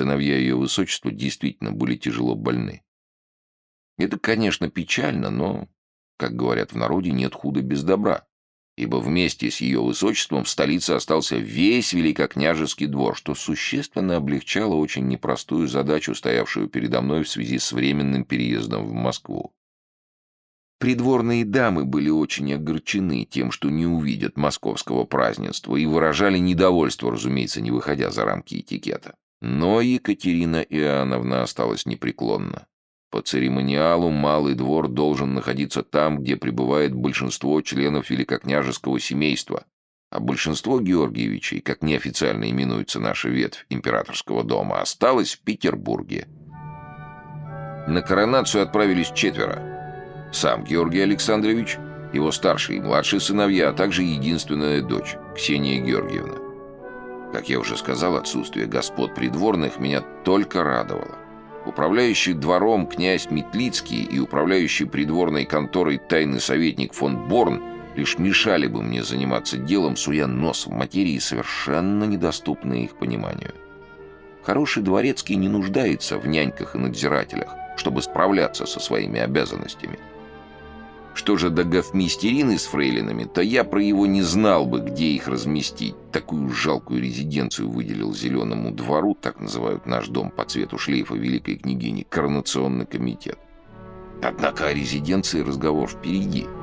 сыновья ее высочества действительно были тяжело больны. Это, конечно, печально, но, как говорят в народе, нет худа без добра, ибо вместе с ее высочеством в столице остался весь великокняжеский двор, что существенно облегчало очень непростую задачу, стоявшую передо мной в связи с временным переездом в Москву. Придворные дамы были очень огорчены тем, что не увидят московского празднества, и выражали недовольство, разумеется, не выходя за рамки этикета. Но Екатерина Иоанновна осталась непреклонна. По церемониалу Малый двор должен находиться там, где пребывает большинство членов великокняжеского семейства, а большинство Георгиевичей, как неофициально именуется наша ветвь императорского дома, осталось в Петербурге. На коронацию отправились четверо. Сам Георгий Александрович, его старший и младший сыновья, а также единственная дочь, Ксения Георгиевна. Как я уже сказал, отсутствие господ придворных меня только радовало. Управляющий двором князь Метлицкий и управляющий придворной конторой тайный советник фон Борн лишь мешали бы мне заниматься делом, суя нос в материи, совершенно недоступные их пониманию. Хороший дворецкий не нуждается в няньках и надзирателях, чтобы справляться со своими обязанностями – что же до гофмистерины с фрейлинами, то я про его не знал бы, где их разместить. Такую жалкую резиденцию выделил зеленому двору, так называют наш дом по цвету шлейфа великой княгини, коронационный комитет. Однако о резиденции разговор впереди –